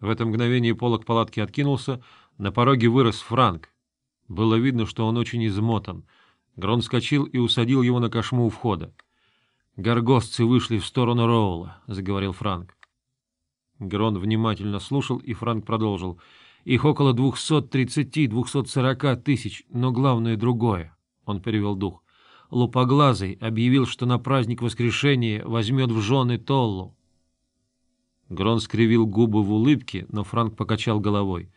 В это мгновение полок палатки откинулся, на пороге вырос Франк. Было видно, что он очень измотан. Грон вскочил и усадил его на кошму у входа. — Горгостцы вышли в сторону Роула, — заговорил Франк. Грон внимательно слушал, и Франк продолжил. — Их около двухсот тридцати, двухсот сорока тысяч, но главное другое. Он перевел дух. Лупоглазый объявил, что на праздник воскрешения возьмет в жены Толлу. Грон скривил губы в улыбке, но Франк покачал головой.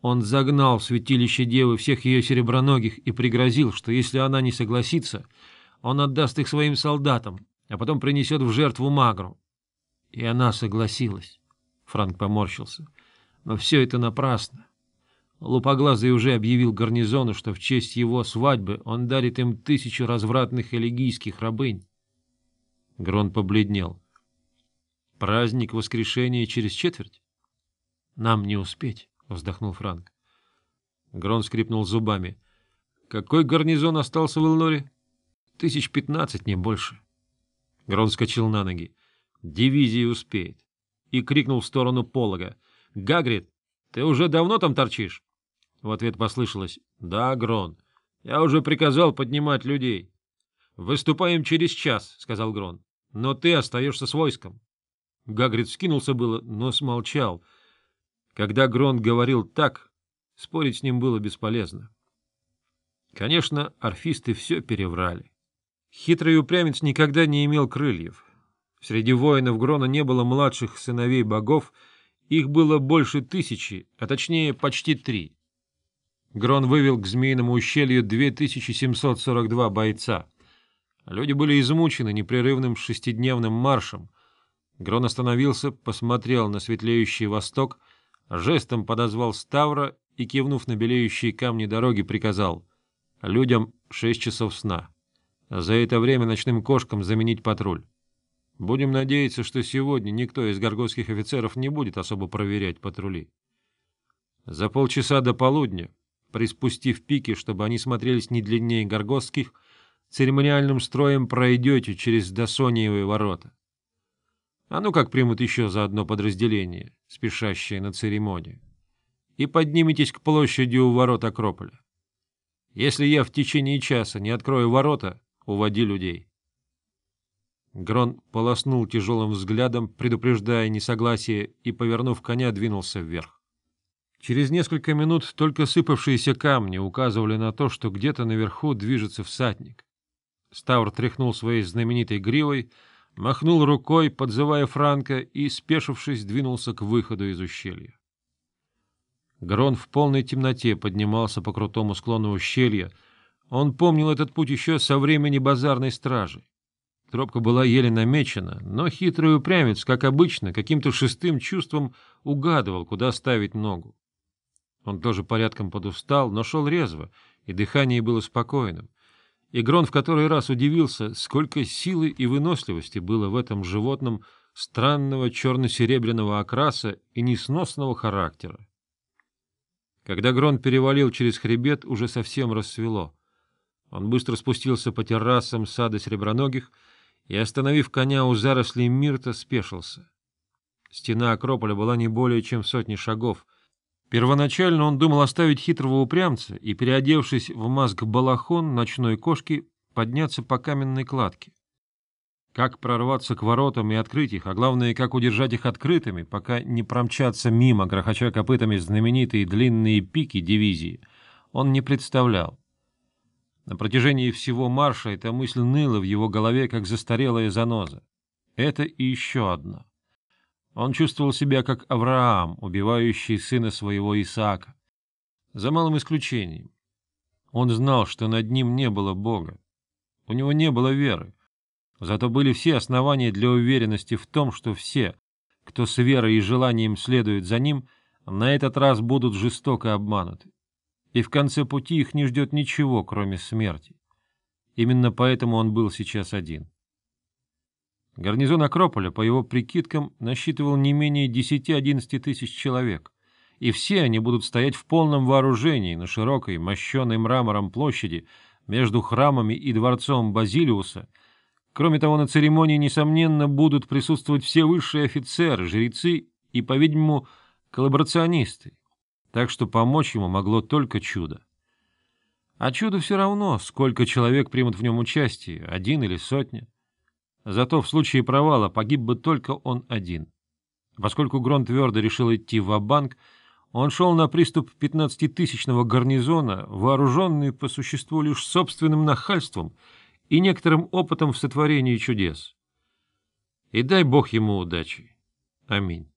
Он загнал в святилище девы всех ее сереброногих и пригрозил, что если она не согласится, он отдаст их своим солдатам, а потом принесет в жертву Магру. И она согласилась. Франк поморщился. Но все это напрасно. Лупоглазый уже объявил гарнизону, что в честь его свадьбы он дарит им тысячу развратных элегийских рабынь. Грон побледнел. — Праздник воскрешения через четверть? — Нам не успеть. — вздохнул Франк. Грон скрипнул зубами. — Какой гарнизон остался в Элноре? — Тысяч пятнадцать, не больше. Грон скочил на ноги. — Дивизия успеет. И крикнул в сторону полога. — Гагрид, ты уже давно там торчишь? В ответ послышалось. — Да, Грон. Я уже приказал поднимать людей. — Выступаем через час, — сказал Грон. — Но ты остаешься с войском. Гагрид скинулся было, но смолчал — когда Грон говорил так, спорить с ним было бесполезно. Конечно, орфисты все переврали. Хитрый упрямец никогда не имел крыльев. Среди воинов Грона не было младших сыновей богов, их было больше тысячи, а точнее почти три. Грон вывел к Змеиному ущелью 2742 бойца. Люди были измучены непрерывным шестидневным маршем. Грон остановился, посмотрел на светлеющий восток — жестом подозвал Ставра и, кивнув на белеющие камни дороги, приказал «Людям шесть часов сна. За это время ночным кошкам заменить патруль. Будем надеяться, что сегодня никто из горгосских офицеров не будет особо проверять патрули. За полчаса до полудня, приспустив пики, чтобы они смотрелись не длиннее горгосских, церемониальным строем пройдете через Досониевые ворота. А ну как примут еще за одно подразделение, спешащее на церемонию, и подниметесь к площади у ворот Акрополя. Если я в течение часа не открою ворота, уводи людей. Грон полоснул тяжелым взглядом, предупреждая несогласие, и, повернув коня, двинулся вверх. Через несколько минут только сыпавшиеся камни указывали на то, что где-то наверху движется всадник. Ставр тряхнул своей знаменитой гривой, махнул рукой, подзывая Франка, и, спешившись, двинулся к выходу из ущелья. Грон в полной темноте поднимался по крутому склону ущелья. Он помнил этот путь еще со времени базарной стражи. Тропка была еле намечена, но хитрый упрямец, как обычно, каким-то шестым чувством угадывал, куда ставить ногу. Он тоже порядком подустал, но шел резво, и дыхание было спокойным. Игрон в который раз удивился, сколько силы и выносливости было в этом животном странного черно-серебряного окраса и несносного характера. Когда Грон перевалил через хребет, уже совсем рассвело. Он быстро спустился по террасам сада Среброногих и, остановив коня у зарослей Мирта, спешился. Стена Акрополя была не более чем сотни шагов — Первоначально он думал оставить хитрого упрямца и, переодевшись в маск-балахон ночной кошки, подняться по каменной кладке. Как прорваться к воротам и открыть их, а главное, как удержать их открытыми, пока не промчатся мимо, грохоча копытами знаменитые длинные пики дивизии, он не представлял. На протяжении всего марша эта мысль ныла в его голове, как застарелая заноза. Это и еще одно. Он чувствовал себя как Авраам, убивающий сына своего Исаака. За малым исключением. Он знал, что над ним не было Бога. У него не было веры. Зато были все основания для уверенности в том, что все, кто с верой и желанием следует за ним, на этот раз будут жестоко обмануты. И в конце пути их не ждет ничего, кроме смерти. Именно поэтому он был сейчас один. Гарнизон Акрополя, по его прикидкам, насчитывал не менее 10-11 тысяч человек, и все они будут стоять в полном вооружении на широкой, мощенной мрамором площади между храмами и дворцом Базилиуса. Кроме того, на церемонии, несомненно, будут присутствовать все высшие офицеры, жрецы и, по-видимому, коллаборационисты, так что помочь ему могло только чудо. А чудо все равно, сколько человек примут в нем участие, один или сотня. Зато в случае провала погиб бы только он один. Поскольку Грон твердо решил идти в банк он шел на приступ пятнадцатитысячного гарнизона, вооруженный по существу лишь собственным нахальством и некоторым опытом в сотворении чудес. И дай Бог ему удачи. Аминь.